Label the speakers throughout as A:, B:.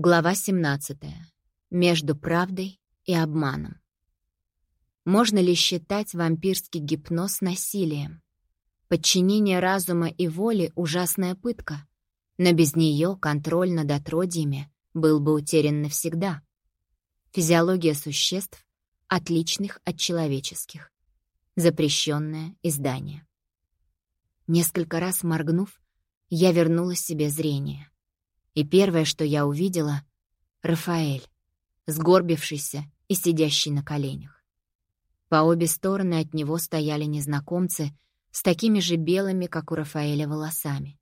A: Глава 17. Между правдой и обманом. Можно ли считать вампирский гипноз насилием? Подчинение разума и воли — ужасная пытка, но без нее контроль над отродьями был бы утерян навсегда. Физиология существ, отличных от человеческих. Запрещенное издание. Несколько раз моргнув, я вернула себе зрение. И первое, что я увидела — Рафаэль, сгорбившийся и сидящий на коленях. По обе стороны от него стояли незнакомцы с такими же белыми, как у Рафаэля, волосами.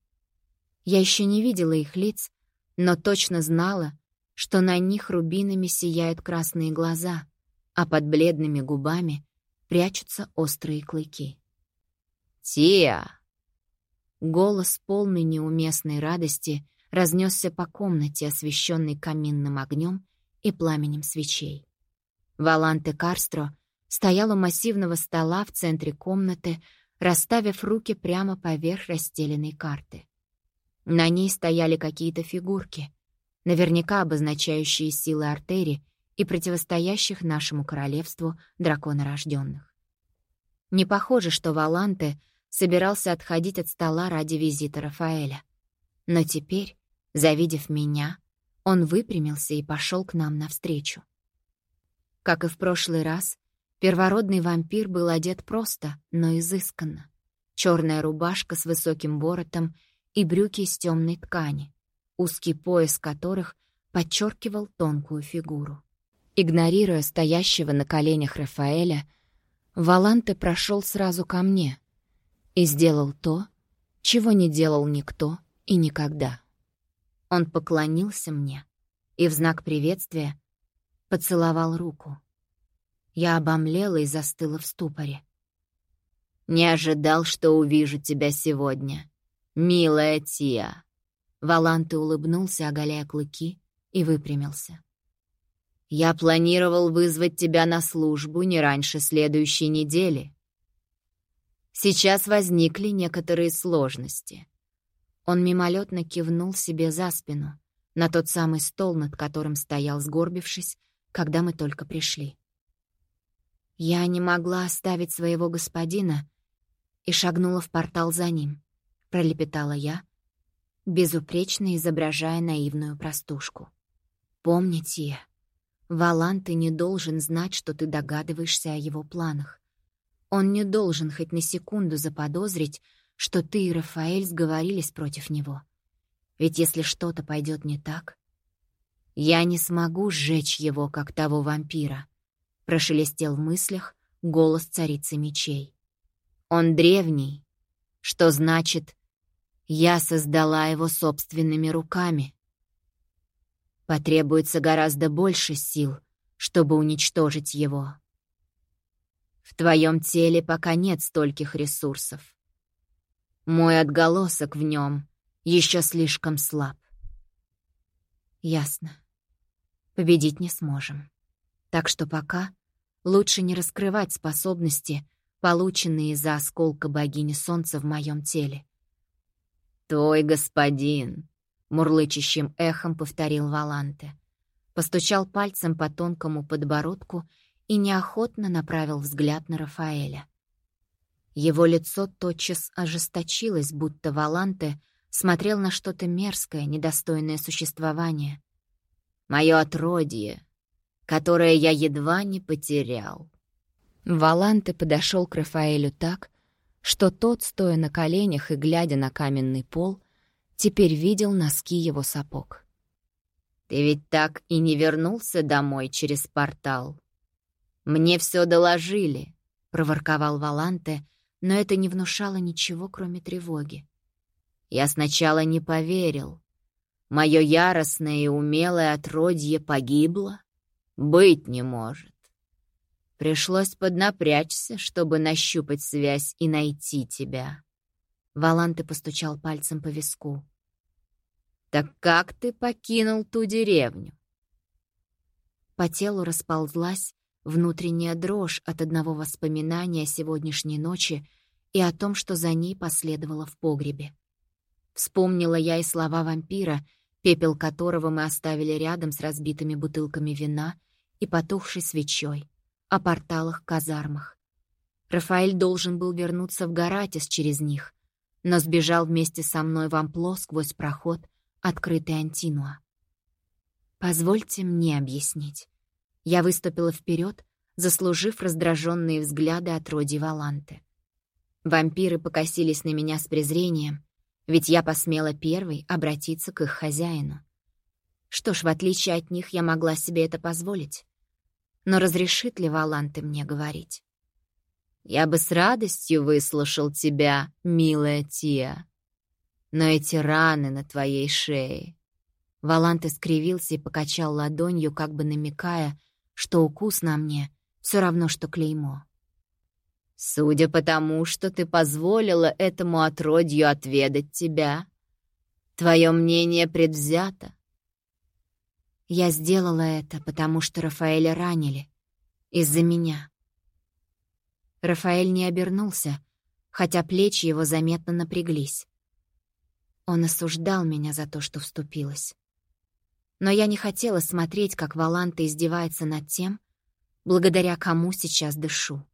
A: Я еще не видела их лиц, но точно знала, что на них рубинами сияют красные глаза, а под бледными губами прячутся острые клыки. «Тия!» Голос, полный неуместной радости, разнесся по комнате, освещенной каминным огнем и пламенем свечей. Валанте Карстро стоял у массивного стола в центре комнаты, расставив руки прямо поверх расстеленной карты. На ней стояли какие-то фигурки, наверняка обозначающие силы артерий и противостоящих нашему королевству драконорожденных. Не похоже, что Валанте — собирался отходить от стола ради визита Рафаэля. Но теперь, завидев меня, он выпрямился и пошел к нам навстречу. Как и в прошлый раз, первородный вампир был одет просто, но изысканно. Черная рубашка с высоким воротом и брюки из темной ткани, узкий пояс которых подчеркивал тонкую фигуру. Игнорируя стоящего на коленях Рафаэля, Валанте прошел сразу ко мне, и сделал то, чего не делал никто и никогда. Он поклонился мне и в знак приветствия поцеловал руку. Я обомлела и застыла в ступоре. «Не ожидал, что увижу тебя сегодня, милая Тия!» Валанты улыбнулся, оголяя клыки, и выпрямился. «Я планировал вызвать тебя на службу не раньше следующей недели. Сейчас возникли некоторые сложности. Он мимолетно кивнул себе за спину, на тот самый стол, над которым стоял, сгорбившись, когда мы только пришли. Я не могла оставить своего господина и шагнула в портал за ним, пролепетала я, безупречно изображая наивную простушку. Помните, Валан, ты не должен знать, что ты догадываешься о его планах. Он не должен хоть на секунду заподозрить, что ты и Рафаэль сговорились против него. Ведь если что-то пойдет не так, я не смогу сжечь его, как того вампира, прошелестел в мыслях голос царицы мечей. Он древний, что значит, я создала его собственными руками. Потребуется гораздо больше сил, чтобы уничтожить его. В твоем теле пока нет стольких ресурсов. Мой отголосок в нем еще слишком слаб. Ясно. Победить не сможем. Так что пока лучше не раскрывать способности, полученные из-за осколка богини солнца в моем теле. «Твой господин!» — мурлычащим эхом повторил Валанте. Постучал пальцем по тонкому подбородку и неохотно направил взгляд на Рафаэля. Его лицо тотчас ожесточилось, будто Валанте смотрел на что-то мерзкое, недостойное существования. «Мое отродье, которое я едва не потерял». Валанте подошел к Рафаэлю так, что тот, стоя на коленях и глядя на каменный пол, теперь видел носки его сапог. «Ты ведь так и не вернулся домой через портал?» «Мне все доложили», — проворковал Валанте, но это не внушало ничего, кроме тревоги. Я сначала не поверил. Мое яростное и умелое отродье погибло? Быть не может. Пришлось поднапрячься, чтобы нащупать связь и найти тебя. Валанте постучал пальцем по виску. «Так как ты покинул ту деревню?» По телу расползлась внутренняя дрожь от одного воспоминания о сегодняшней ночи и о том, что за ней последовало в погребе. Вспомнила я и слова вампира, пепел которого мы оставили рядом с разбитыми бутылками вина и потухшей свечой, о порталах-казармах. Рафаэль должен был вернуться в Гаратис через них, но сбежал вместе со мной в ампло сквозь проход, открытый Антинуа. Позвольте мне объяснить. Я выступила вперед, заслужив раздраженные взгляды от Роди Валанты. Вампиры покосились на меня с презрением, ведь я посмела первой обратиться к их хозяину. Что ж, в отличие от них, я могла себе это позволить. Но разрешит ли Валанты мне говорить? «Я бы с радостью выслушал тебя, милая Тия. Но эти раны на твоей шее...» Валанты скривился и покачал ладонью, как бы намекая, что укус на мне — все равно, что клеймо. Судя по тому, что ты позволила этому отродью отведать тебя, твое мнение предвзято. Я сделала это, потому что Рафаэля ранили. Из-за меня. Рафаэль не обернулся, хотя плечи его заметно напряглись. Он осуждал меня за то, что вступилась. Но я не хотела смотреть, как Валанта издевается над тем, благодаря кому сейчас дышу.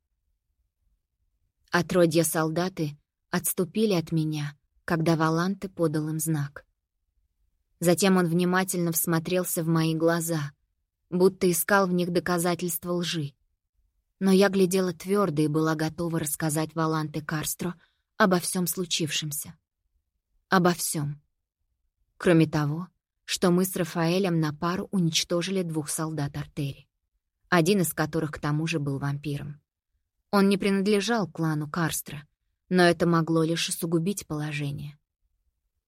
A: Отродья солдаты отступили от меня, когда Валанте подал им знак. Затем он внимательно всмотрелся в мои глаза, будто искал в них доказательства лжи. Но я глядела твердо и была готова рассказать Валанте Карстро обо всем случившемся. Обо всем. Кроме того, что мы с Рафаэлем на пару уничтожили двух солдат Артери, один из которых к тому же был вампиром. Он не принадлежал клану Карстра, но это могло лишь усугубить положение.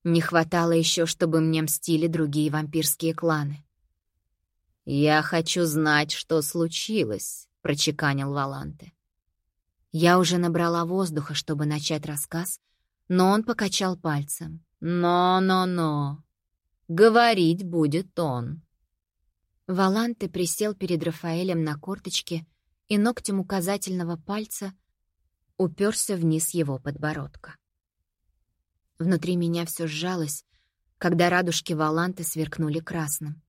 A: Не хватало еще, чтобы мне мстили другие вампирские кланы. «Я хочу знать, что случилось», — прочеканил Валанте. Я уже набрала воздуха, чтобы начать рассказ, но он покачал пальцем. «Но-но-но! Говорить будет он!» Валанте присел перед Рафаэлем на корточке и ногтем указательного пальца уперся вниз его подбородка. Внутри меня все сжалось, когда радужки Валанты сверкнули красным.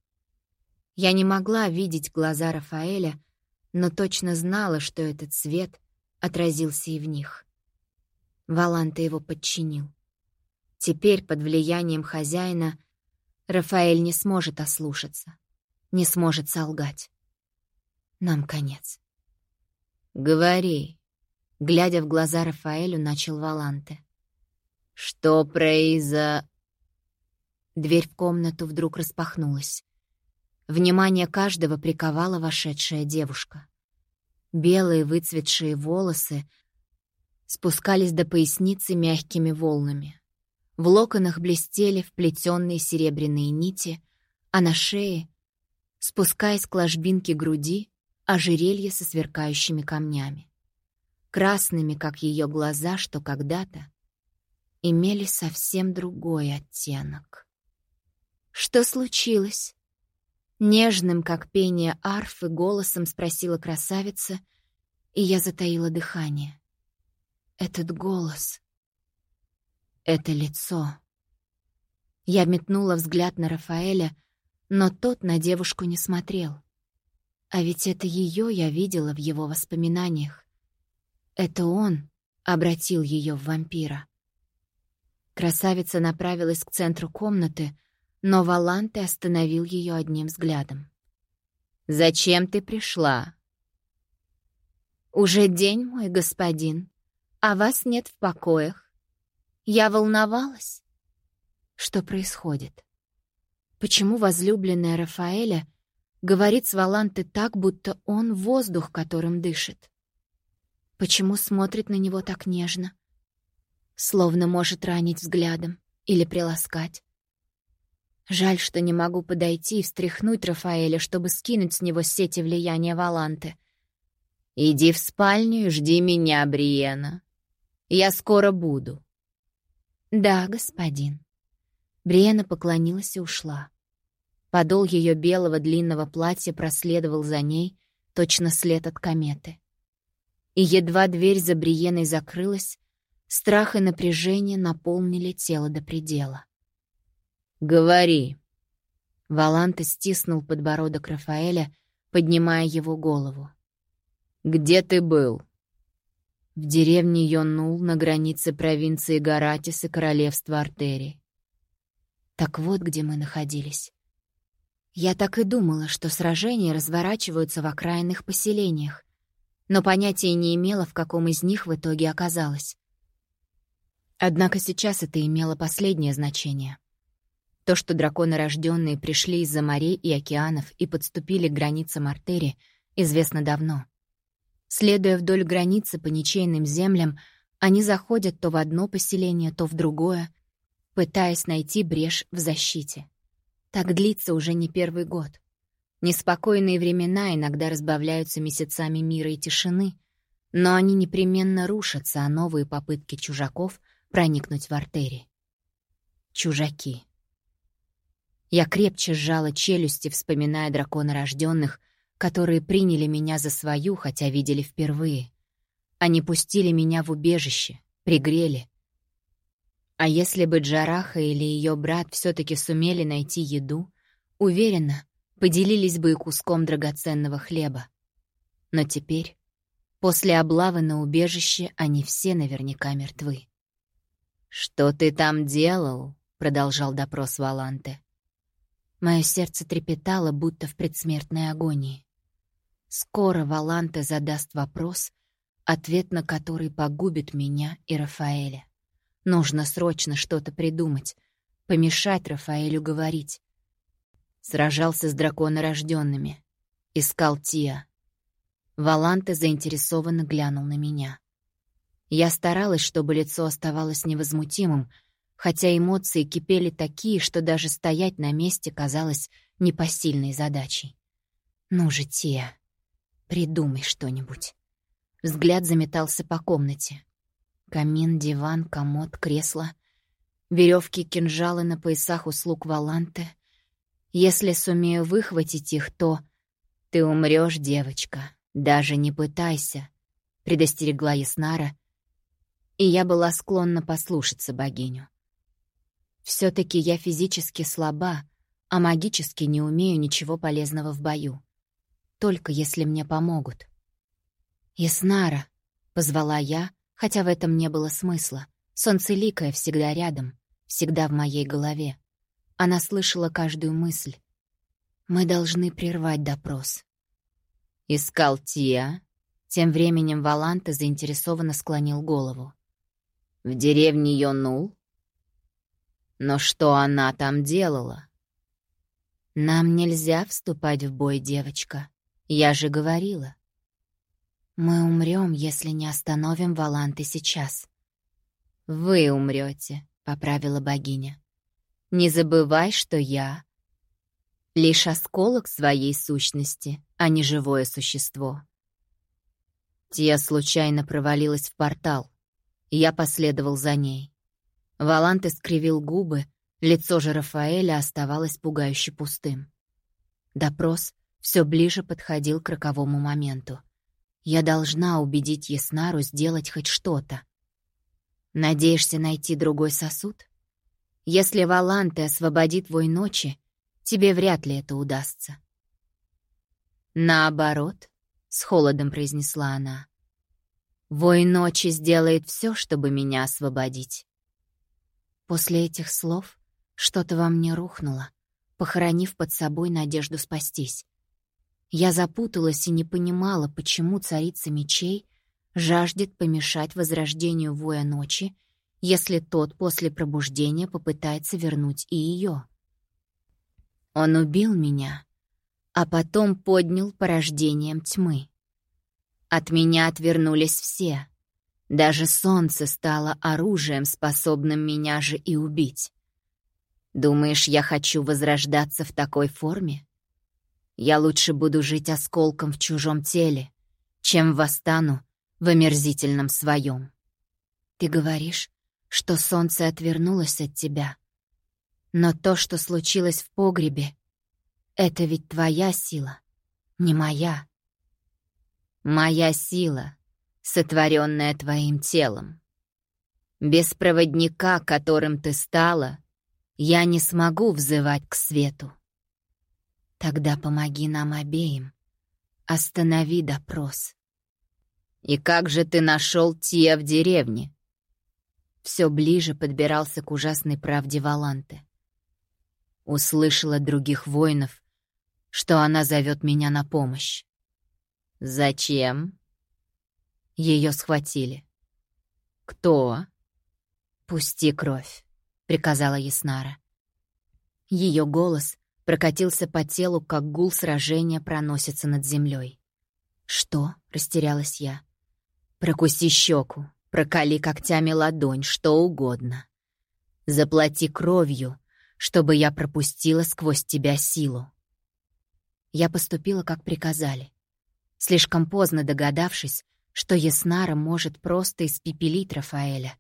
A: Я не могла видеть глаза Рафаэля, но точно знала, что этот цвет отразился и в них. Валанта его подчинил. Теперь, под влиянием хозяина, Рафаэль не сможет ослушаться, не сможет солгать. Нам конец. «Говори», — глядя в глаза Рафаэлю, начал Валанте. «Что произо...» Дверь в комнату вдруг распахнулась. Внимание каждого приковала вошедшая девушка. Белые выцветшие волосы спускались до поясницы мягкими волнами. В локонах блестели вплетенные серебряные нити, а на шее, спускаясь к ложбинке груди, ожерелье со сверкающими камнями. Красными, как ее глаза, что когда-то имели совсем другой оттенок. «Что случилось?» Нежным, как пение арфы, голосом спросила красавица, и я затаила дыхание. Этот голос, это лицо. Я метнула взгляд на Рафаэля, но тот на девушку не смотрел. А ведь это ее я видела в его воспоминаниях. Это он обратил ее в вампира. Красавица направилась к центру комнаты, но Валанте остановил ее одним взглядом. «Зачем ты пришла?» «Уже день, мой господин, а вас нет в покоях. Я волновалась. Что происходит? Почему возлюбленная Рафаэля Говорит с Валанты так, будто он воздух, которым дышит. Почему смотрит на него так нежно? Словно может ранить взглядом или приласкать. Жаль, что не могу подойти и встряхнуть Рафаэля, чтобы скинуть с него сети влияния Валанты. «Иди в спальню и жди меня, Бриена. Я скоро буду». «Да, господин». Бриена поклонилась и ушла. Подол ее белого длинного платья проследовал за ней, точно след от кометы. И едва дверь за Бриеной закрылась, страх и напряжение наполнили тело до предела. «Говори», Валанте стиснул подбородок Рафаэля, поднимая его голову. «Где ты был?» В деревне Йонул на границе провинции Гаратис и королевства Артерии. Так вот, где мы находились. Я так и думала, что сражения разворачиваются в окраинных поселениях, но понятия не имела, в каком из них в итоге оказалось. Однако сейчас это имело последнее значение. То, что драконы рожденные пришли из-за морей и океанов и подступили к границам Артерии, известно давно — Следуя вдоль границы по ничейным землям, они заходят то в одно поселение, то в другое, пытаясь найти брешь в защите. Так длится уже не первый год. Неспокойные времена иногда разбавляются месяцами мира и тишины, но они непременно рушатся, а новые попытки чужаков проникнуть в артерии. Чужаки. Я крепче сжала челюсти, вспоминая дракона рожденных, которые приняли меня за свою, хотя видели впервые. Они пустили меня в убежище, пригрели. А если бы Джараха или ее брат все-таки сумели найти еду, уверенно, поделились бы и куском драгоценного хлеба. Но теперь, после облавы на убежище, они все наверняка мертвы. «Что ты там делал?» — продолжал допрос Валанте. Мое сердце трепетало, будто в предсмертной агонии. Скоро Валанте задаст вопрос, ответ на который погубит меня и Рафаэля. Нужно срочно что-то придумать, помешать Рафаэлю говорить. Сражался с драконорожденными. Искал Тиа. Валанте заинтересованно глянул на меня. Я старалась, чтобы лицо оставалось невозмутимым, хотя эмоции кипели такие, что даже стоять на месте казалось непосильной задачей. «Ну же, Тия, Придумай что-нибудь. Взгляд заметался по комнате. Камин, диван, комод, кресло. Веревки, кинжалы на поясах услуг Валанте. Если сумею выхватить их, то... Ты умрешь, девочка. Даже не пытайся, — предостерегла Яснара. И я была склонна послушаться богиню. все таки я физически слаба, а магически не умею ничего полезного в бою только если мне помогут. «Яснара!» — позвала я, хотя в этом не было смысла. Солнцеликая всегда рядом, всегда в моей голове. Она слышала каждую мысль. «Мы должны прервать допрос». «Искал Тия?» Тем временем Валанта заинтересованно склонил голову. «В деревне Йонул?» «Но что она там делала?» «Нам нельзя вступать в бой, девочка», я же говорила. Мы умрем, если не остановим Валанты сейчас. Вы умрете, поправила богиня. Не забывай, что я — лишь осколок своей сущности, а не живое существо. Тия случайно провалилась в портал. Я последовал за ней. Валанте скривил губы, лицо же Рафаэля оставалось пугающе пустым. Допрос все ближе подходил к роковому моменту. Я должна убедить Яснару сделать хоть что-то. Надеешься найти другой сосуд? Если Валанте освободит твой ночи, тебе вряд ли это удастся. Наоборот, — с холодом произнесла она, — Вой ночи сделает все, чтобы меня освободить. После этих слов что-то во мне рухнуло, похоронив под собой надежду спастись. Я запуталась и не понимала, почему царица мечей жаждет помешать возрождению воя ночи, если тот после пробуждения попытается вернуть и ее. Он убил меня, а потом поднял порождением тьмы. От меня отвернулись все. Даже солнце стало оружием, способным меня же и убить. Думаешь, я хочу возрождаться в такой форме? Я лучше буду жить осколком в чужом теле, чем восстану в омерзительном своем. Ты говоришь, что солнце отвернулось от тебя. Но то, что случилось в погребе, это ведь твоя сила, не моя. Моя сила, сотворенная твоим телом. Без проводника, которым ты стала, я не смогу взывать к свету. Тогда помоги нам обеим. Останови допрос.
B: И как же ты нашел Тия в деревне?
A: Все ближе подбирался к ужасной правде Валанты. Услышала других воинов, что она зовет меня на помощь.
B: Зачем?
A: Ее схватили.
B: Кто?
A: Пусти кровь, приказала Яснара. Ее голос прокатился по телу, как гул сражения проносится над землей. «Что?» — растерялась я. «Прокуси щеку, проколи когтями ладонь, что угодно. Заплати кровью, чтобы я пропустила сквозь тебя силу». Я поступила, как приказали. Слишком поздно догадавшись, что Яснара может просто испепелить Рафаэля.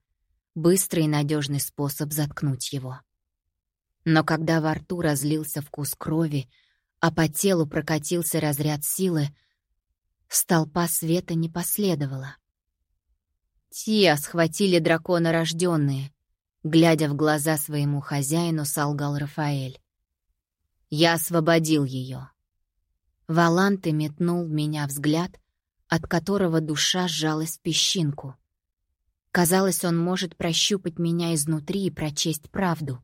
A: Быстрый и надежный способ заткнуть его. Но когда во рту разлился вкус крови, а по телу прокатился разряд силы, столпа света не последовало. Тия схватили дракона рожденные, глядя в глаза своему хозяину, солгал Рафаэль. Я освободил ее. Валанты метнул в меня взгляд, от которого душа сжалась в песчинку. Казалось, он может прощупать меня изнутри и прочесть правду.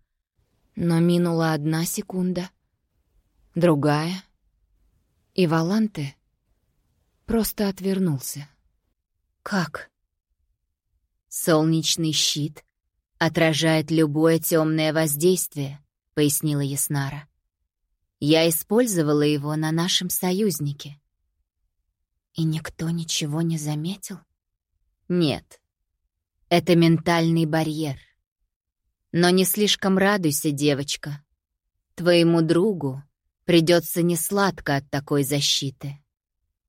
A: Но минула одна секунда, другая, и Валанте просто отвернулся. Как? Солнечный щит отражает любое темное воздействие, пояснила Яснара. Я использовала его на нашем союзнике. И никто ничего не заметил? Нет. Это ментальный барьер. Но не слишком радуйся, девочка. Твоему другу придется несладко от такой защиты.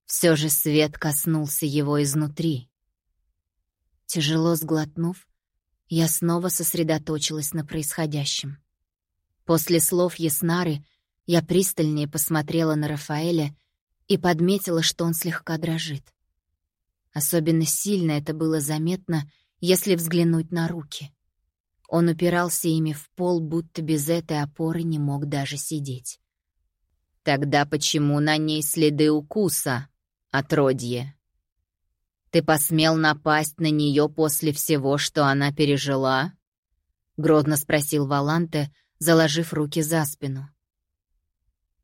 A: Все же свет коснулся его изнутри. Тяжело сглотнув, я снова сосредоточилась на происходящем. После слов Яснары я пристальнее посмотрела на Рафаэля и подметила, что он слегка дрожит. Особенно сильно это было заметно, если взглянуть на руки. Он упирался ими в пол, будто без этой опоры не мог даже сидеть.
B: «Тогда почему на ней следы укуса, отродье? Ты посмел напасть на нее после всего, что она пережила?» — грозно спросил Валанте, заложив руки за спину.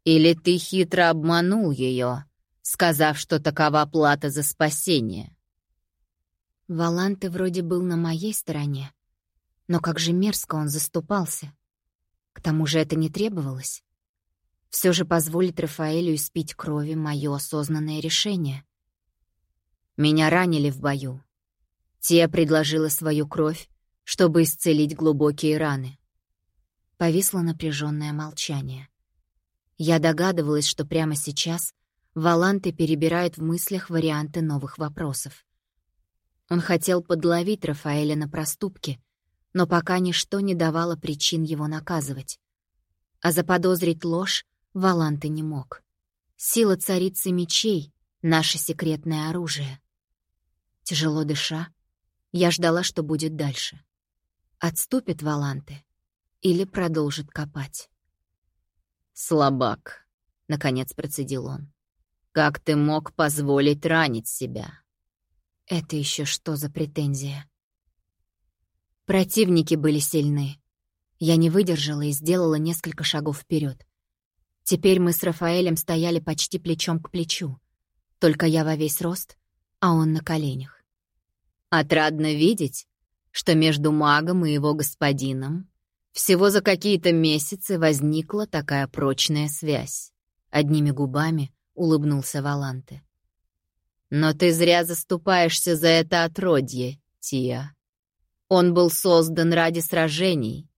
B: «Или ты хитро обманул ее, сказав, что такова плата за спасение?»
A: Валанте вроде был на моей стороне, но как же мерзко он заступался. К тому же это не требовалось. Все же позволить Рафаэлю испить крови — мое осознанное решение. Меня ранили в бою. Тия предложила свою кровь, чтобы исцелить глубокие раны. Повисло напряженное молчание. Я догадывалась, что прямо сейчас Валанте перебирает в мыслях варианты новых вопросов. Он хотел подловить Рафаэля на проступке, но пока ничто не давало причин его наказывать. А заподозрить ложь Валанты не мог. Сила царицы мечей — наше секретное оружие. Тяжело дыша, я ждала, что будет дальше. Отступит Валанты или продолжит копать.
B: «Слабак», — наконец процедил он. «Как ты мог позволить ранить себя?»
A: «Это еще что за претензия?» Противники были сильны. Я не выдержала и сделала несколько шагов вперед. Теперь мы с Рафаэлем стояли почти плечом к плечу. Только я во весь рост, а он на коленях.
B: Отрадно видеть, что между магом и его господином всего за какие-то месяцы возникла такая прочная связь. Одними губами улыбнулся Валанте. «Но ты зря заступаешься за это отродье, Тия. Он был создан ради сражений,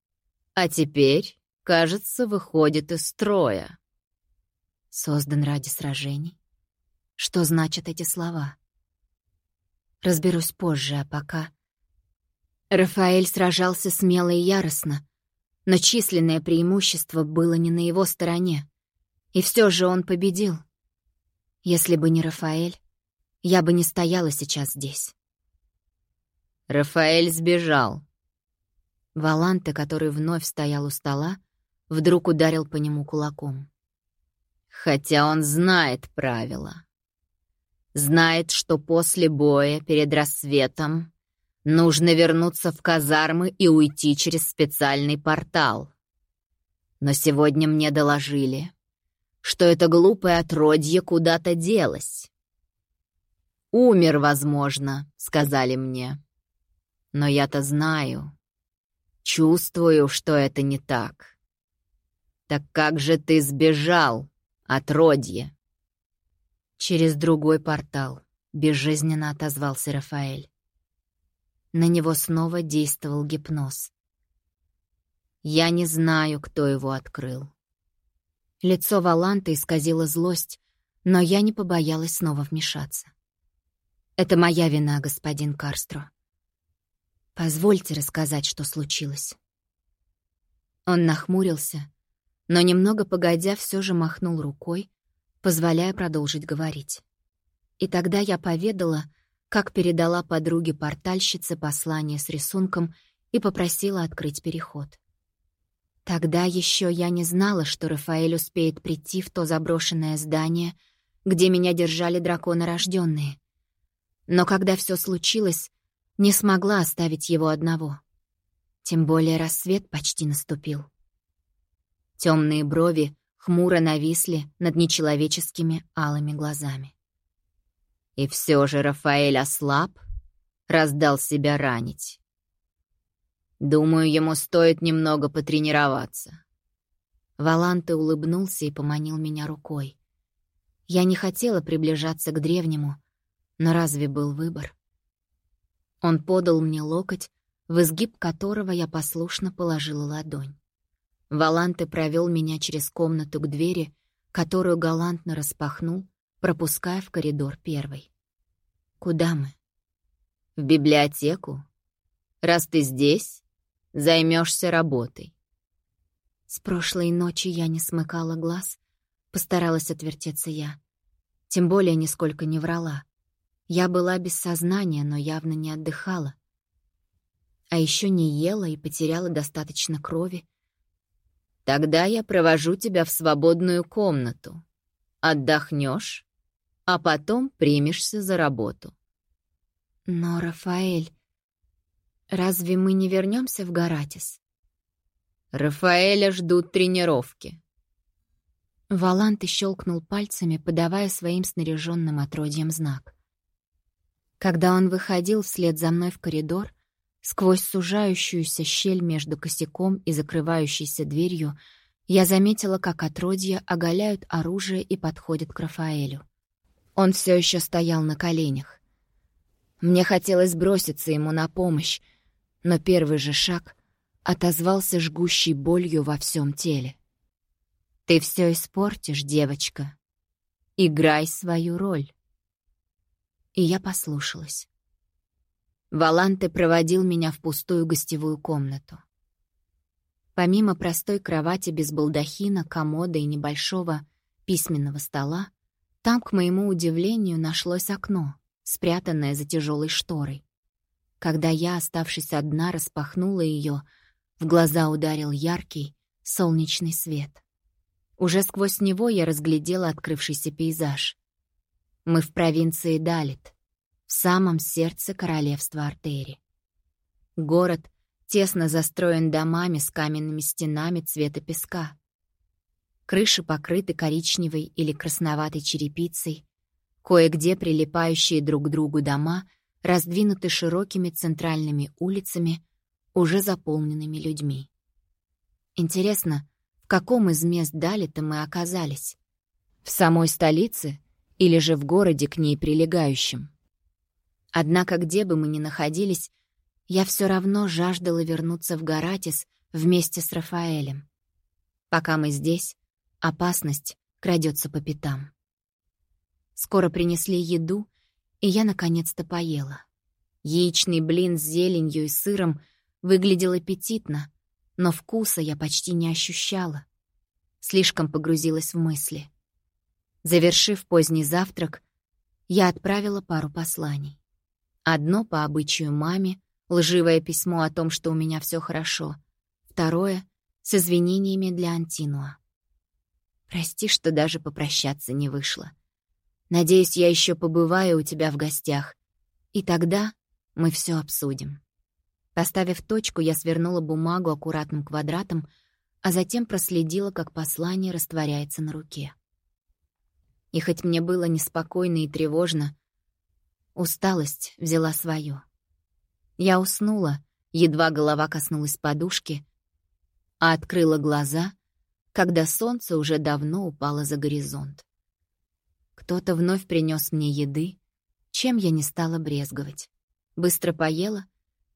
B: а теперь, кажется, выходит из строя.
A: Создан ради сражений? Что значат эти слова? Разберусь позже, а пока... Рафаэль сражался смело и яростно, но численное преимущество было не на его стороне. И все же он победил. Если бы не Рафаэль, я бы не стояла сейчас здесь.
B: Рафаэль сбежал.
A: Валанте, который вновь стоял у стола, вдруг ударил по нему кулаком.
B: Хотя он знает правила. Знает, что после боя, перед рассветом, нужно вернуться в казармы и уйти через специальный портал. Но сегодня мне доложили, что это глупое отродье куда-то делось. «Умер, возможно», — сказали мне. Но я-то знаю, чувствую, что это не так. Так как же ты сбежал, отродье? Через другой портал безжизненно отозвался Рафаэль. На него снова действовал гипноз. Я не знаю, кто его открыл. Лицо Валанта исказило злость, но я не побоялась снова вмешаться. «Это моя вина, господин Карстро. Позвольте рассказать, что случилось». Он нахмурился, но немного погодя все же махнул рукой, позволяя продолжить говорить. И тогда я поведала, как передала подруге портальщице послание с рисунком и попросила открыть переход. Тогда еще я не знала, что Рафаэль успеет прийти в то заброшенное здание, где меня держали драконы рожденные. Но когда все случилось, не смогла оставить его одного. Тем более рассвет почти наступил. Темные брови хмуро нависли над нечеловеческими алыми глазами. И все же Рафаэль ослаб, раздал себя ранить. Думаю, ему стоит немного потренироваться. Валанте улыбнулся и поманил меня рукой. Я не хотела приближаться к древнему, но разве был выбор? Он подал мне локоть, в изгиб которого я послушно положила ладонь. Валанте провел меня через комнату к двери, которую галантно распахнул, пропуская в коридор первой. «Куда мы?» «В библиотеку. Раз ты здесь, займешься работой». С прошлой ночи я не смыкала глаз, постаралась отвертеться я. Тем более нисколько не врала. Я была без сознания, но явно не отдыхала. А еще не ела и потеряла достаточно крови, Тогда я провожу тебя в свободную комнату. Отдохнешь, а потом примешься за работу. Но, Рафаэль, разве мы не вернемся в Гаратис? Рафаэля ждут тренировки. Валанты щелкнул пальцами, подавая своим снаряженным отродьям знак. Когда он выходил вслед за мной в коридор, Сквозь сужающуюся щель между косяком и закрывающейся дверью я заметила, как отродья оголяют оружие и подходят к Рафаэлю. Он все еще стоял на коленях. Мне хотелось броситься ему на помощь, но первый же шаг отозвался жгущей болью во всем теле. «Ты все испортишь, девочка. Играй свою роль». И я послушалась. Валанте проводил меня в пустую гостевую комнату. Помимо простой кровати без балдахина, комода и небольшого письменного стола, там, к моему удивлению, нашлось окно, спрятанное за тяжелой шторой. Когда я, оставшись одна, распахнула ее, в глаза ударил яркий солнечный свет. Уже сквозь него я разглядела открывшийся пейзаж. Мы в провинции Далит — в самом сердце королевства Артери. Город тесно застроен домами с каменными стенами цвета песка. Крыши покрыты коричневой или красноватой черепицей, кое-где прилипающие друг к другу дома раздвинуты широкими центральными улицами, уже заполненными людьми. Интересно, в каком из мест Далита мы оказались? В самой столице или же в городе к ней прилегающем? Однако, где бы мы ни находились, я все равно жаждала вернуться в Гаратис вместе с Рафаэлем. Пока мы здесь, опасность крадется по пятам. Скоро принесли еду, и я наконец-то поела. Яичный блин с зеленью и сыром выглядел аппетитно, но вкуса я почти не ощущала. Слишком погрузилась в мысли. Завершив поздний завтрак, я отправила пару посланий. Одно по обычаю маме, лживое письмо о том, что у меня все хорошо. Второе — с извинениями для Антинуа.
A: Прости, что даже попрощаться не вышло. Надеюсь, я еще побываю у тебя в гостях. И тогда мы все обсудим. Поставив точку, я свернула бумагу аккуратным квадратом, а затем проследила, как послание растворяется на руке. И хоть мне было неспокойно и тревожно, усталость взяла свое. Я уснула, едва голова коснулась подушки, а открыла глаза, когда солнце уже давно упало за горизонт. Кто-то вновь принес мне еды, чем я не стала брезговать. Быстро поела,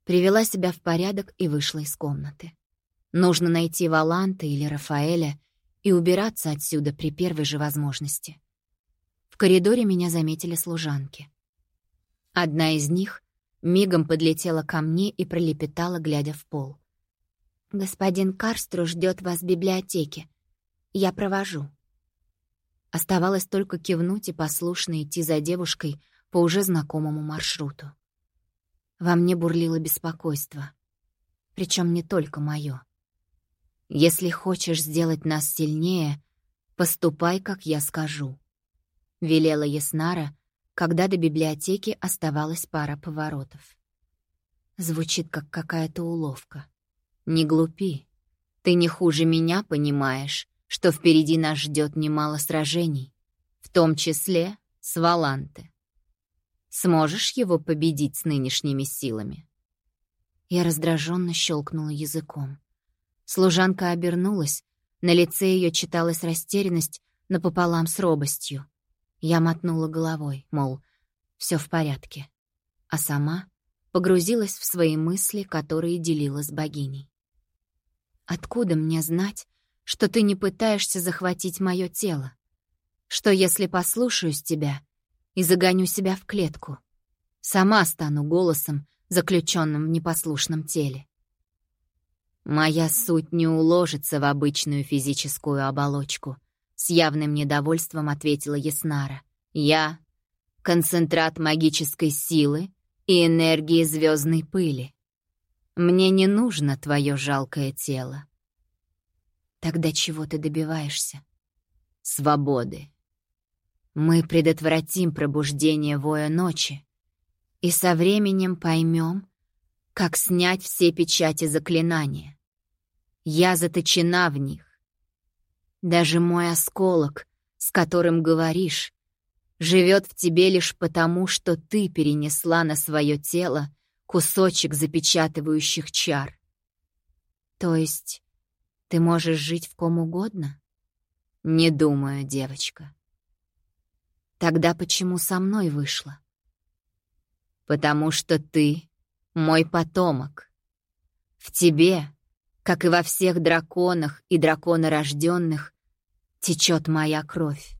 A: привела себя в порядок и вышла из комнаты. Нужно найти Валанта или Рафаэля и убираться отсюда при первой же возможности. В коридоре меня заметили служанки. Одна из них мигом подлетела ко мне и пролепетала, глядя в пол. «Господин Карстру ждет вас в библиотеке. Я провожу». Оставалось только кивнуть и послушно идти за девушкой по уже знакомому маршруту. Во мне бурлило беспокойство. Причем не только мое. «Если хочешь сделать нас сильнее, поступай, как я скажу», — велела Яснара, когда до библиотеки оставалась пара поворотов. Звучит как какая-то уловка. «Не глупи. Ты не хуже меня понимаешь, что впереди нас ждет немало сражений, в том числе с Валанте. Сможешь его победить с нынешними силами?» Я раздраженно щелкнула языком. Служанка обернулась, на лице ее читалась растерянность напополам с робостью. Я мотнула головой, мол, все в порядке. А сама погрузилась в свои мысли, которые делила с богиней. Откуда мне знать, что ты не пытаешься захватить мое тело? Что если послушаюсь тебя и загоню себя в клетку, сама стану голосом, заключенным в непослушном теле? Моя суть не уложится в обычную физическую оболочку, с явным недовольством ответила Яснара. Я — концентрат магической силы и энергии звездной пыли. Мне не нужно твое жалкое тело. Тогда чего ты добиваешься? Свободы. Мы предотвратим пробуждение воя ночи и со временем поймем, как снять все печати заклинания. Я заточена в них. Даже мой осколок, с которым говоришь, живет в тебе лишь потому, что ты перенесла на свое тело кусочек запечатывающих чар. То есть ты можешь жить в ком угодно? Не думаю, девочка. Тогда почему со мной вышла? Потому что ты мой потомок. В тебе, как и во всех драконах и драконорожденных, течет моя кровь.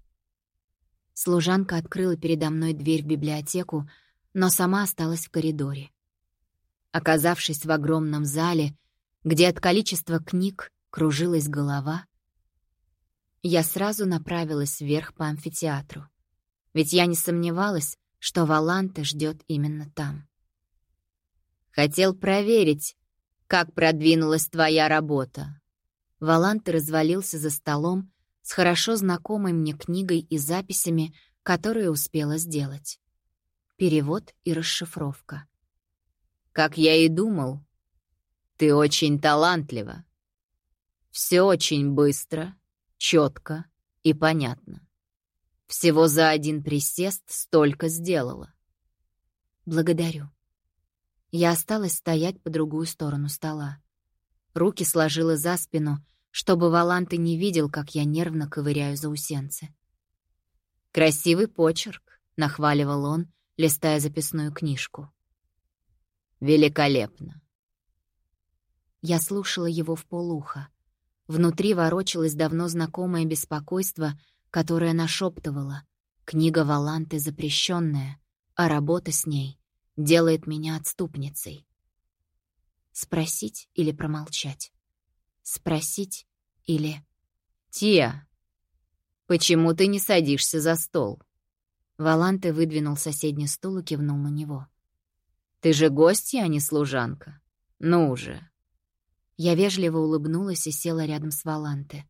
A: Служанка открыла передо мной дверь в библиотеку, но сама осталась в коридоре. Оказавшись в огромном зале, где от количества книг кружилась голова, я сразу направилась вверх по амфитеатру. Ведь я не сомневалась, что Валанте ждет именно там. «Хотел проверить, как продвинулась твоя работа». Валанте развалился за столом с хорошо знакомой мне книгой и записями, которые успела сделать. Перевод и расшифровка. Как я и думал, ты очень талантлива. Все очень быстро, четко и понятно. Всего за один присест столько сделала. Благодарю. Я осталась стоять по другую сторону стола. Руки сложила за спину, чтобы Валанты не видел, как я нервно ковыряю заусенцы. «Красивый почерк», — нахваливал он, листая записную книжку. Великолепно. Я слушала его в полуха. Внутри ворочалось давно знакомое беспокойство, которое нашептывало. Книга Валанты запрещенная, а работа с ней делает меня отступницей. Спросить или промолчать? Спросить или... «Тия, почему ты не садишься за стол?» Валанте выдвинул соседний стул и кивнул на него. Ты же гостья, а не служанка. Ну уже. Я вежливо улыбнулась и села рядом с Валанте.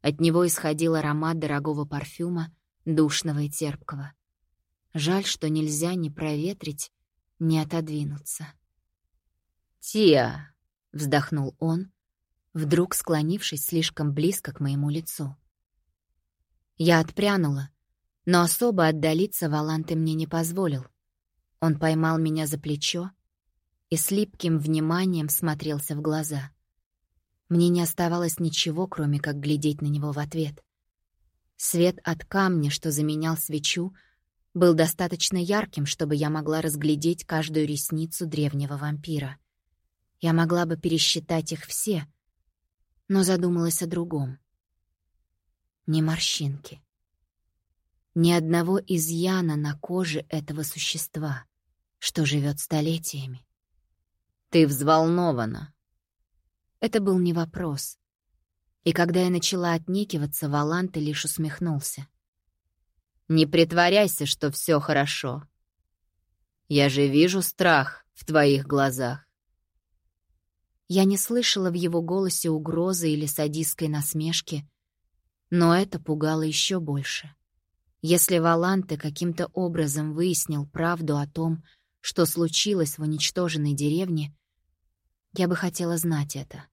A: От него исходил аромат дорогого парфюма, душного и терпкого. Жаль, что нельзя ни проветрить, ни отодвинуться.
B: «Тия!»
A: — вздохнул он, вдруг склонившись слишком близко к моему лицу. Я отпрянула, но особо отдалиться Валанты мне не позволил. Он поймал меня за плечо и с липким вниманием смотрелся в глаза. Мне не оставалось ничего, кроме как глядеть на него в ответ. Свет от камня, что заменял свечу, был достаточно ярким, чтобы я могла разглядеть каждую ресницу древнего вампира. Я могла бы пересчитать их все, но задумалась о другом. Не морщинки. Ни одного изъяна на коже этого существа, что живет столетиями.
B: «Ты взволнована».
A: Это был не вопрос. И когда я начала отнекиваться, Валанте лишь усмехнулся.
B: «Не притворяйся, что все хорошо. Я же вижу страх в твоих глазах».
A: Я не слышала в его голосе угрозы или садистской насмешки, но это пугало еще больше. Если Валанте каким-то образом выяснил правду о том, что случилось в уничтоженной деревне, я бы хотела знать это.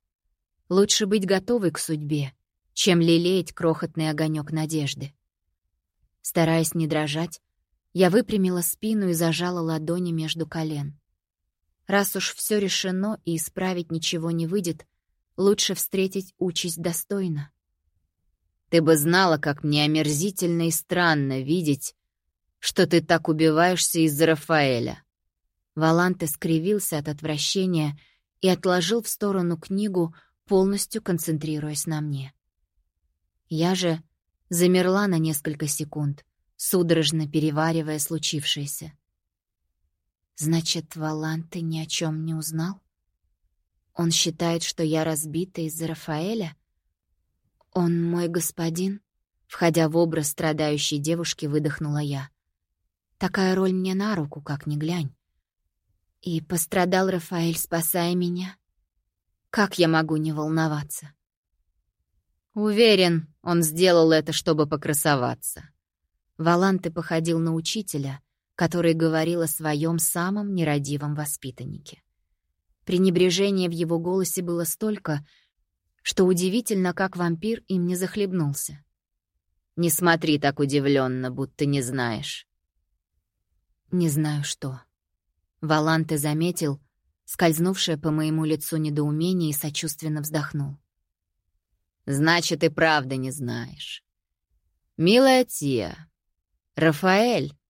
A: Лучше быть готовой к судьбе, чем лелеять крохотный огонек надежды. Стараясь не дрожать, я выпрямила спину и зажала ладони между колен. Раз уж все решено и исправить ничего не выйдет, лучше встретить участь достойно.
B: Ты бы знала, как мне омерзительно и странно видеть, что ты так убиваешься из-за Рафаэля».
A: Валанте скривился от отвращения и отложил в сторону книгу, полностью концентрируясь на мне. Я же замерла на несколько секунд, судорожно переваривая случившееся. Значит, Валанте ни о чем не узнал? Он считает, что я разбита из-за Рафаэля? «Он мой господин?» Входя в образ страдающей девушки, выдохнула я. «Такая роль мне на руку, как ни глянь. И пострадал Рафаэль, спасая меня. Как я могу не волноваться?»
B: «Уверен, он сделал это, чтобы покрасоваться».
A: Валанты походил на учителя, который говорил о своем самом нерадивом воспитаннике. Пренебрежения в его голосе было столько, что удивительно, как вампир им не захлебнулся.
B: «Не смотри так удивленно, будто не знаешь».
A: «Не знаю что». Валанте заметил, скользнувшее по моему лицу недоумение и сочувственно вздохнул.
B: «Значит, и правда не знаешь. Милая Тия, Рафаэль —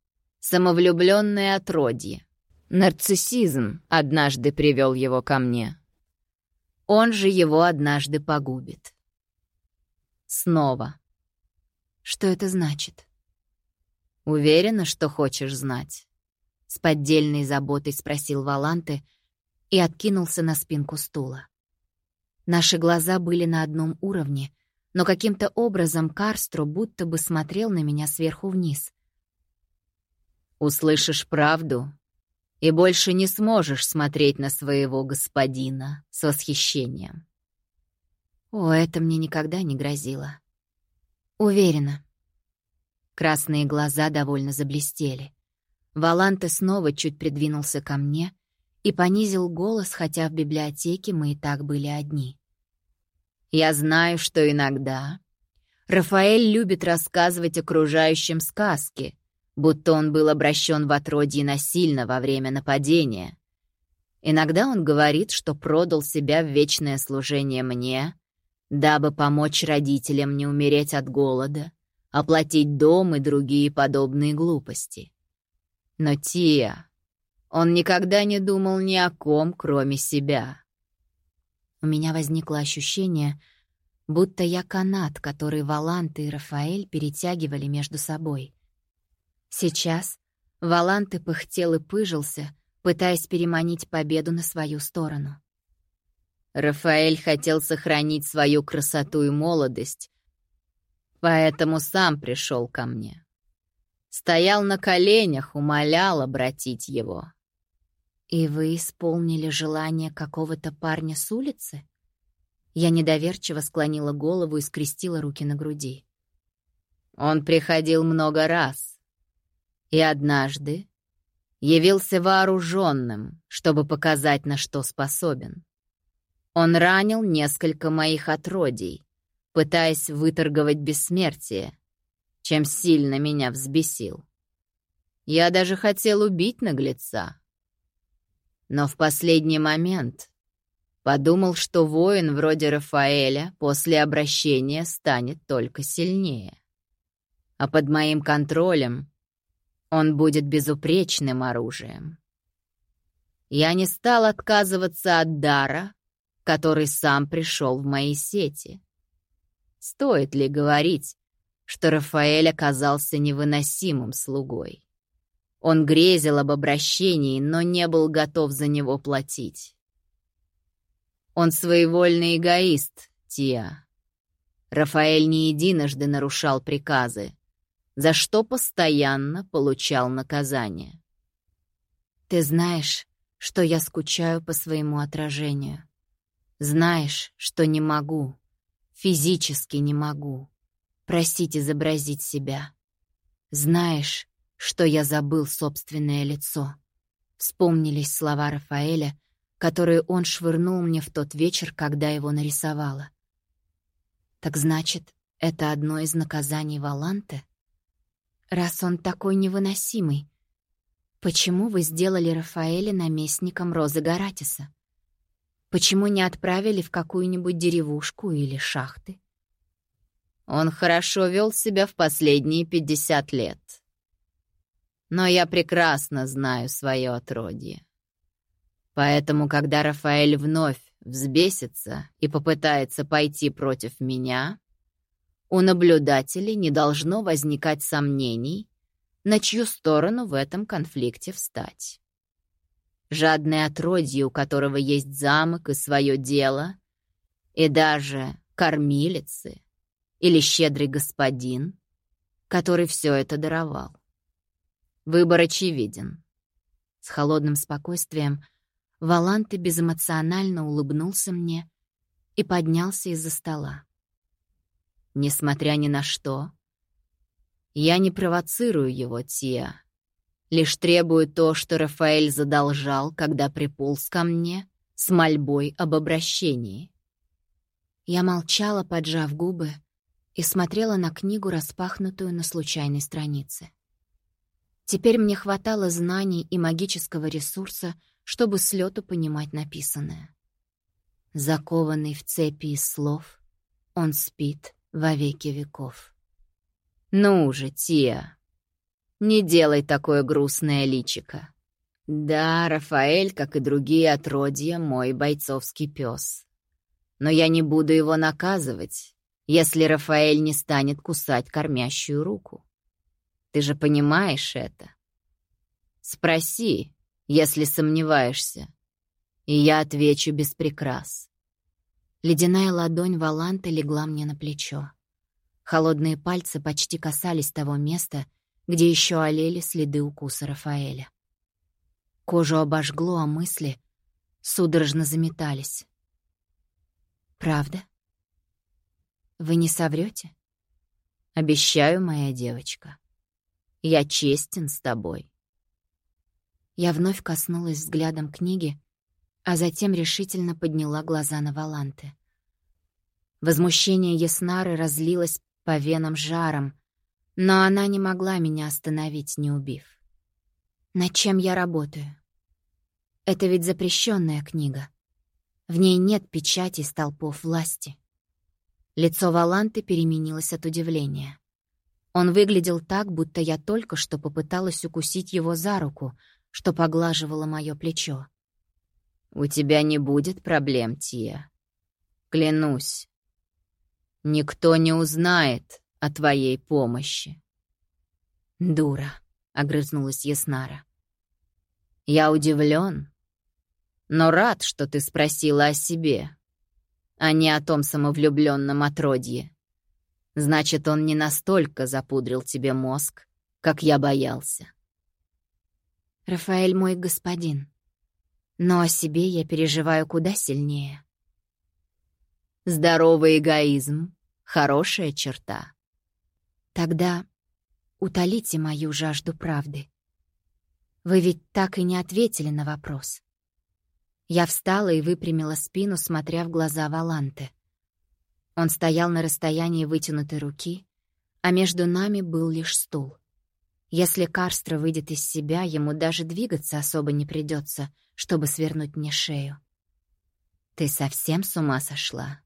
B: самовлюбленное отродье. Нарциссизм однажды привел его ко мне». Он же его однажды погубит. Снова.
A: Что это значит?
B: Уверена, что хочешь знать? С поддельной заботой спросил Валанте и откинулся на спинку стула.
A: Наши глаза были на одном уровне, но каким-то образом Карстро будто бы смотрел на меня сверху вниз.
B: «Услышишь правду, и больше не сможешь смотреть на своего господина с восхищением.
A: О, это мне никогда не грозило. Уверена. Красные глаза довольно заблестели. Валанте снова чуть придвинулся ко мне и понизил голос, хотя в библиотеке мы и так были одни.
B: «Я знаю, что иногда Рафаэль любит рассказывать окружающим сказки, будто он был обращен в отродье насильно во время нападения. Иногда он говорит, что продал себя в вечное служение мне, дабы помочь родителям не умереть от голода, оплатить дом и другие подобные глупости. Но Тия, он никогда не думал ни о ком, кроме себя.
A: У меня возникло ощущение, будто я канат, который Валант и Рафаэль перетягивали между собой — Сейчас Валанты пыхтел и пыжился, пытаясь переманить победу на свою сторону.
B: Рафаэль хотел сохранить свою красоту и молодость, поэтому сам пришел ко мне. Стоял на коленях, умолял обратить его.
A: «И вы исполнили желание какого-то парня с улицы?» Я недоверчиво склонила голову и скрестила руки на груди.
B: Он приходил много раз. И однажды явился вооруженным, чтобы показать, на что способен. Он ранил несколько моих отродий, пытаясь выторговать бессмертие, чем сильно меня взбесил. Я даже хотел убить наглеца. Но в последний момент подумал, что воин вроде Рафаэля после обращения станет только сильнее. А под моим контролем он будет безупречным оружием. Я не стал отказываться от дара, который сам пришел в мои сети. Стоит ли говорить, что Рафаэль оказался невыносимым слугой? Он грезил об обращении, но не был готов за него платить. Он своевольный эгоист, Тия. Рафаэль не единожды нарушал приказы, за что постоянно получал наказание.
A: Ты знаешь, что я скучаю по своему отражению. Знаешь, что не могу, физически не могу, простить изобразить себя. Знаешь, что я забыл собственное лицо. Вспомнились слова Рафаэля, которые он швырнул мне в тот вечер, когда его нарисовала. Так значит, это одно из наказаний Валанте? Раз он такой невыносимый, почему вы сделали Рафаэля наместником Розы Гаратиса? Почему не отправили в какую-нибудь деревушку или шахты?
B: Он хорошо вел себя в последние пятьдесят лет, но я прекрасно знаю свое отродье. Поэтому, когда Рафаэль вновь взбесится и попытается пойти против меня, у наблюдателей не должно возникать сомнений, на чью сторону в этом конфликте встать. Жадное отродье, у которого есть замок и свое дело, и даже кормилицы или щедрый господин, который все это даровал. Выбор очевиден.
A: С холодным спокойствием Валанты безэмоционально улыбнулся мне и поднялся из-за стола.
B: Несмотря ни на что, я не провоцирую его, Тия. Лишь требую то, что Рафаэль задолжал, когда приполз ко мне с мольбой об обращении.
A: Я молчала, поджав губы, и смотрела на книгу, распахнутую на случайной странице. Теперь мне хватало знаний и магического ресурса, чтобы с лету понимать написанное. Закованный в цепи из слов, он спит во веки веков.
B: «Ну же, Тия, не делай такое грустное личико. Да, Рафаэль, как и другие отродья, мой бойцовский пес. Но я не буду его наказывать, если Рафаэль не станет кусать кормящую руку. Ты же понимаешь это? Спроси, если сомневаешься, и я отвечу без прикрас.
A: Ледяная ладонь Валанты легла мне на плечо. Холодные пальцы почти касались того места, где еще олели следы укуса Рафаэля. Кожу обожгло, а мысли судорожно заметались. «Правда? Вы не соврете?
B: «Обещаю, моя девочка». Я честен с тобой.
A: Я вновь коснулась взглядом книги, а затем решительно подняла глаза на Валанты. Возмущение Яснары разлилось по венам жаром, но она не могла меня остановить, не убив. Над чем я работаю? Это ведь запрещенная книга. В ней нет печати столпов власти. Лицо Валанты переменилось от удивления. Он выглядел так, будто я только что попыталась укусить его за руку, что поглаживало мое плечо.
B: «У тебя не будет проблем, Тия. Клянусь. Никто не узнает о твоей помощи».
A: «Дура», — огрызнулась Яснара.
B: «Я удивлен, но рад, что ты спросила о себе, а не о том самовлюбленном отродье. Значит, он не настолько запудрил тебе мозг, как я боялся.
A: Рафаэль мой господин, но о себе я переживаю куда сильнее.
B: Здоровый эгоизм — хорошая черта.
A: Тогда утолите мою жажду правды. Вы ведь так и не ответили на вопрос. Я встала и выпрямила спину, смотря в глаза Валанте. Он стоял на расстоянии вытянутой руки, а между нами был лишь стул. Если Карстро выйдет из себя, ему даже двигаться особо не придется, чтобы свернуть мне шею. «Ты совсем с ума сошла?»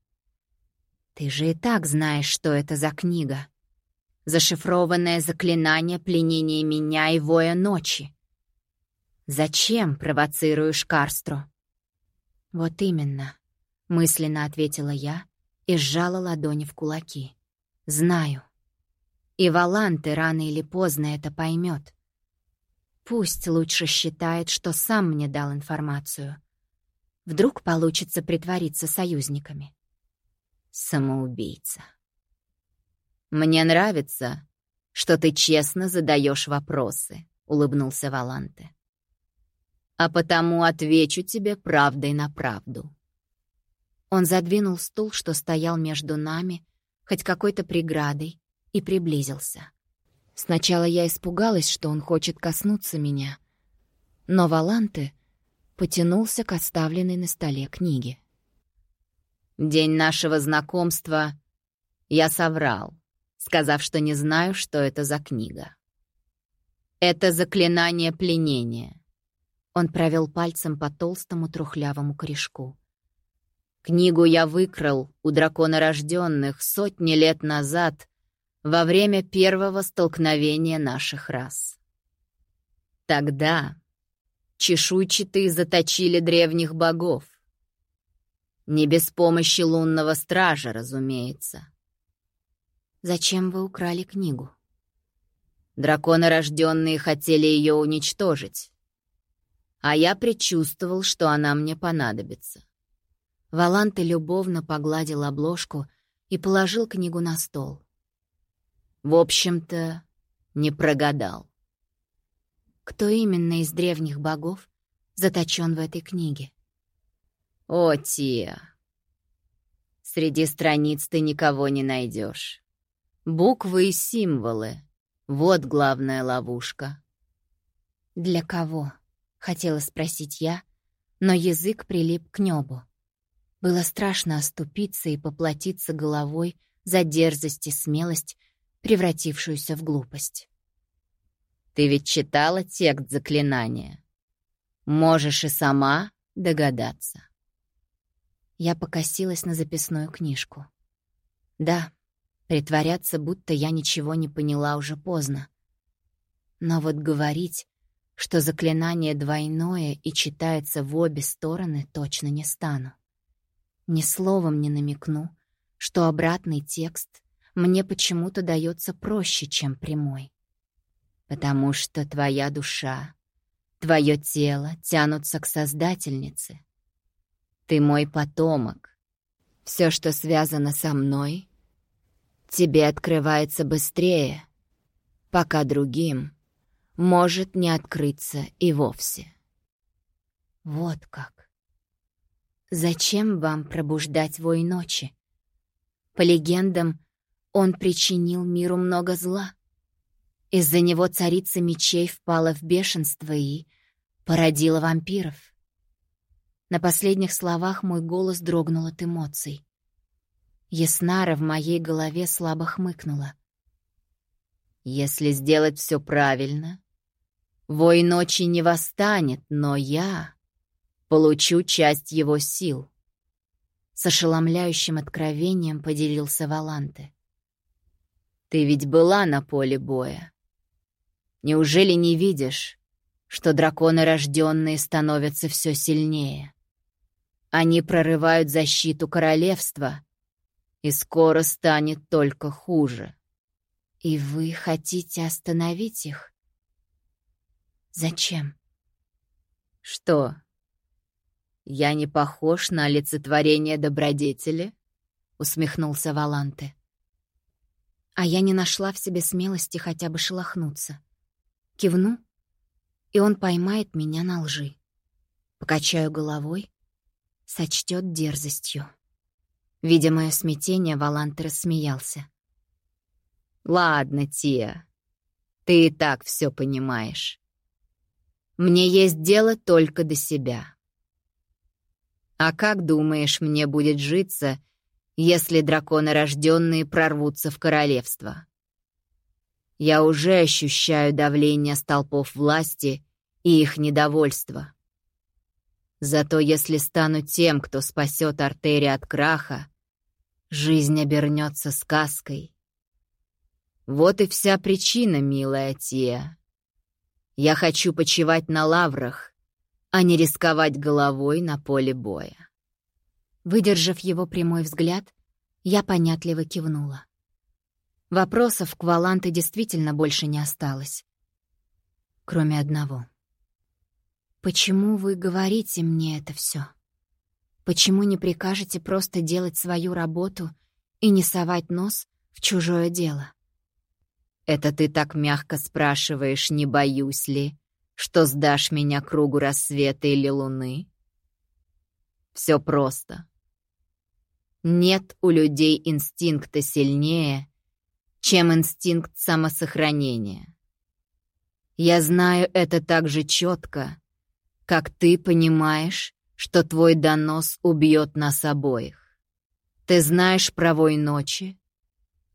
A: «Ты же и так знаешь, что это за книга. Зашифрованное заклинание пленения меня и воя ночи. Зачем провоцируешь Карстро?» «Вот именно», — мысленно ответила я и сжала ладони в кулаки. «Знаю. И Валанте рано или поздно это поймет. Пусть лучше считает, что сам мне дал информацию. Вдруг получится притвориться союзниками. Самоубийца.
B: «Мне нравится, что ты честно задаешь вопросы», — улыбнулся Валанте. «А потому отвечу тебе правдой на правду».
A: Он задвинул стул, что стоял между нами, хоть какой-то преградой, и приблизился. Сначала я испугалась, что он хочет коснуться меня, но Валанте потянулся к оставленной на столе книге.
B: «День нашего знакомства я соврал, сказав, что не знаю, что это за книга. Это заклинание пленения».
A: Он провел пальцем по толстому трухлявому корешку.
B: Книгу я выкрал у дракона рожденных сотни лет назад во время первого столкновения наших рас. Тогда чешуйчатые заточили древних богов. Не без помощи лунного стража, разумеется.
A: Зачем вы украли книгу?
B: Драконы рожденные хотели ее уничтожить. А я предчувствовал, что она мне понадобится.
A: Валанте любовно погладил обложку и положил книгу на стол.
B: В общем-то, не прогадал.
A: Кто именно из древних богов заточен в этой книге?
B: О, Тия! Среди страниц ты никого не найдешь. Буквы и символы — вот главная ловушка.
A: «Для кого?» — хотела спросить я, но язык прилип к небу. Было страшно оступиться и поплатиться головой за дерзость и смелость, превратившуюся в глупость.
B: «Ты ведь читала текст заклинания. Можешь и сама догадаться».
A: Я покосилась на записную книжку. Да, притворяться, будто я ничего не поняла, уже поздно. Но вот говорить, что заклинание двойное и читается в обе стороны, точно не стану. Ни словом не намекну, что обратный текст мне почему-то дается проще, чем прямой. Потому что твоя душа, твое тело тянутся к Создательнице. Ты мой потомок. Все, что связано со мной, тебе открывается быстрее, пока другим может не открыться и вовсе. Вот как. Зачем вам пробуждать вой ночи? По легендам, он причинил миру много зла. Из-за него царица мечей впала в бешенство и породила вампиров. На последних словах мой голос дрогнул от эмоций. Яснара в моей голове слабо хмыкнула. «Если сделать все правильно, вой ночи не восстанет, но я получу часть его сил». С ошеломляющим откровением поделился Валанте. Ты ведь была на поле боя. Неужели не видишь, что драконы рожденные становятся все сильнее? Они прорывают защиту королевства, и скоро станет только хуже. И вы хотите остановить их? Зачем? Что? Я не похож на олицетворение добродетели? Усмехнулся Валанте а я не нашла в себе смелости хотя бы шелохнуться. Кивну, и он поймает меня на лжи. Покачаю головой, сочтет дерзостью. Видя мое смятение, Валанте рассмеялся.
B: «Ладно, Тия, ты и так все понимаешь. Мне есть дело только до себя. А как думаешь, мне будет житься, если драконорожденные прорвутся в королевство? Я уже ощущаю давление столпов власти и их недовольство. Зато если стану тем, кто спасет Артери от краха, жизнь обернется сказкой. Вот и вся причина, милая Тия. Я хочу почивать на лаврах, а не рисковать головой на поле боя.
A: Выдержав его прямой взгляд, я понятливо кивнула. Вопросов к Валанте действительно больше не осталось. Кроме одного — Почему вы говорите мне это все? Почему не прикажете просто делать свою работу и не совать нос в чужое дело?
B: Это ты так мягко спрашиваешь, не боюсь ли, что сдашь меня кругу рассвета или луны? Все просто. Нет у людей инстинкта сильнее, чем инстинкт самосохранения. Я знаю это так же четко, как ты понимаешь, что твой донос убьет нас обоих. Ты знаешь про вой ночи,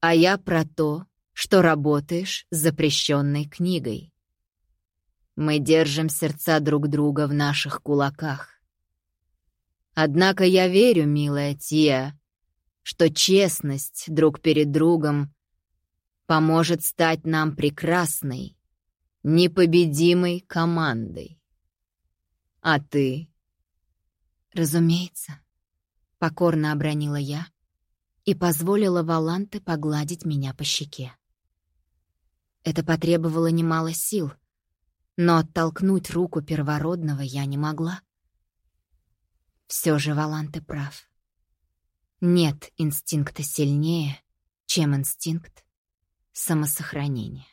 B: а я про то, что работаешь с запрещенной книгой. Мы держим сердца друг друга в наших кулаках. Однако я верю, милая Тия, что честность друг перед другом поможет стать нам прекрасной, непобедимой командой. А ты?
A: Разумеется. Покорно обронила я и позволила Валанте погладить меня по щеке. Это потребовало немало сил, но оттолкнуть руку первородного я не могла. Все же Валанте прав. Нет инстинкта сильнее, чем инстинкт самосохранения.